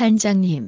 단장님.